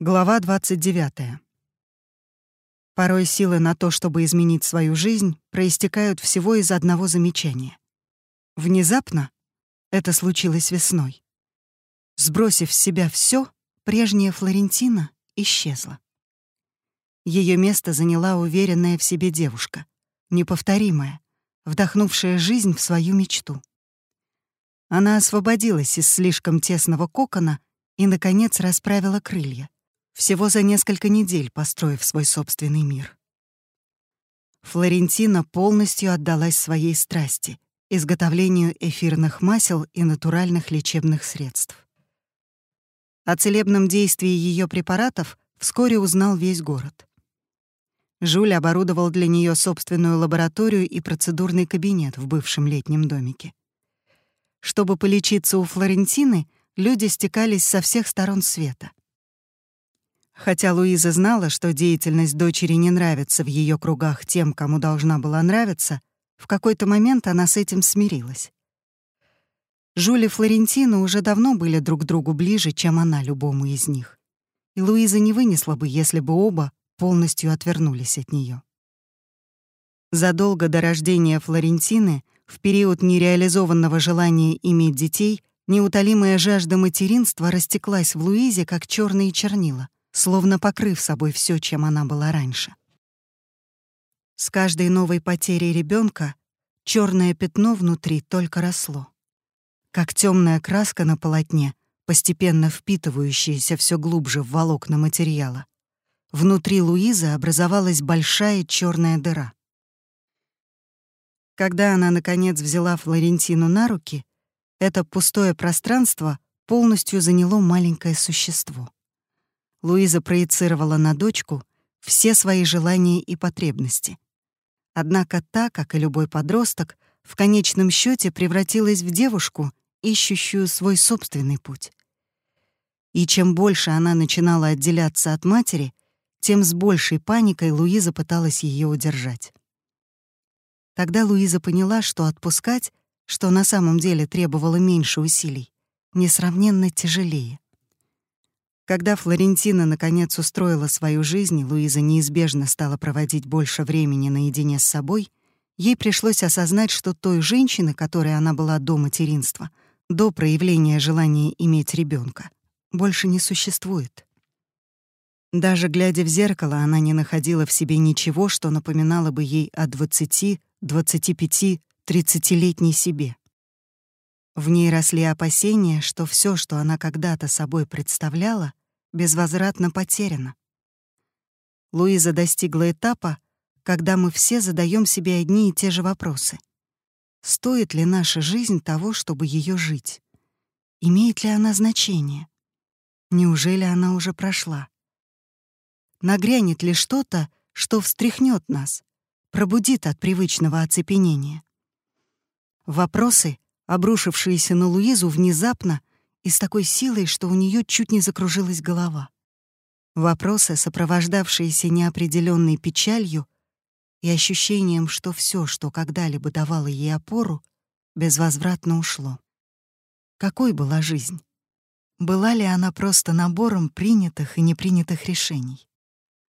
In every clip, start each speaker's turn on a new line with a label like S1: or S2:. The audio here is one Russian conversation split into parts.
S1: Глава 29. Порой силы на то, чтобы изменить свою жизнь, проистекают всего из одного замечания. Внезапно это случилось весной. Сбросив с себя все, прежняя Флорентина исчезла. Ее место заняла уверенная в себе девушка, неповторимая, вдохнувшая жизнь в свою мечту. Она освободилась из слишком тесного кокона и, наконец, расправила крылья — всего за несколько недель построив свой собственный мир. Флорентина полностью отдалась своей страсти — изготовлению эфирных масел и натуральных лечебных средств. О целебном действии ее препаратов вскоре узнал весь город. Жуль оборудовал для нее собственную лабораторию и процедурный кабинет в бывшем летнем домике. Чтобы полечиться у Флорентины, люди стекались со всех сторон света. Хотя Луиза знала, что деятельность дочери не нравится в ее кругах тем, кому должна была нравиться, в какой-то момент она с этим смирилась. Жюль и Флорентина уже давно были друг другу ближе, чем она любому из них. И Луиза не вынесла бы, если бы оба полностью отвернулись от нее. Задолго до рождения Флорентины, в период нереализованного желания иметь детей, неутолимая жажда материнства растеклась в Луизе, как черные чернила — словно покрыв собой все, чем она была раньше. С каждой новой потерей ребенка черное пятно внутри только росло. Как темная краска на полотне, постепенно впитывающаяся все глубже в волокна материала. Внутри Луизы образовалась большая черная дыра. Когда она, наконец, взяла Флорентину на руки, это пустое пространство полностью заняло маленькое существо. Луиза проецировала на дочку все свои желания и потребности. Однако та, как и любой подросток, в конечном счете превратилась в девушку, ищущую свой собственный путь. И чем больше она начинала отделяться от матери, тем с большей паникой Луиза пыталась ее удержать. Тогда Луиза поняла, что отпускать, что на самом деле требовало меньше усилий, несравненно тяжелее. Когда Флорентина наконец устроила свою жизнь, Луиза неизбежно стала проводить больше времени наедине с собой, ей пришлось осознать, что той женщины, которой она была до материнства, до проявления желания иметь ребенка, больше не существует. Даже глядя в зеркало, она не находила в себе ничего, что напоминало бы ей о 20, 25, 30-летней себе. В ней росли опасения, что все, что она когда-то собой представляла, безвозвратно потеряна. Луиза достигла этапа, когда мы все задаем себе одни и те же вопросы. Стоит ли наша жизнь того, чтобы ее жить? Имеет ли она значение? Неужели она уже прошла? Нагрянет ли что-то, что встряхнет нас, пробудит от привычного оцепенения? Вопросы, обрушившиеся на Луизу внезапно и с такой силой, что у нее чуть не закружилась голова. Вопросы, сопровождавшиеся неопределенной печалью и ощущением, что все, что когда-либо давало ей опору, безвозвратно ушло. Какой была жизнь? Была ли она просто набором принятых и непринятых решений?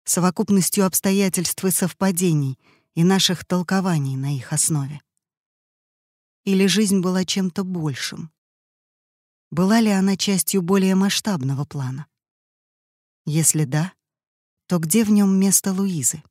S1: Совокупностью обстоятельств и совпадений и наших толкований на их основе? Или жизнь была чем-то большим, была ли она частью более масштабного плана? Если да, то где в нем место Луизы?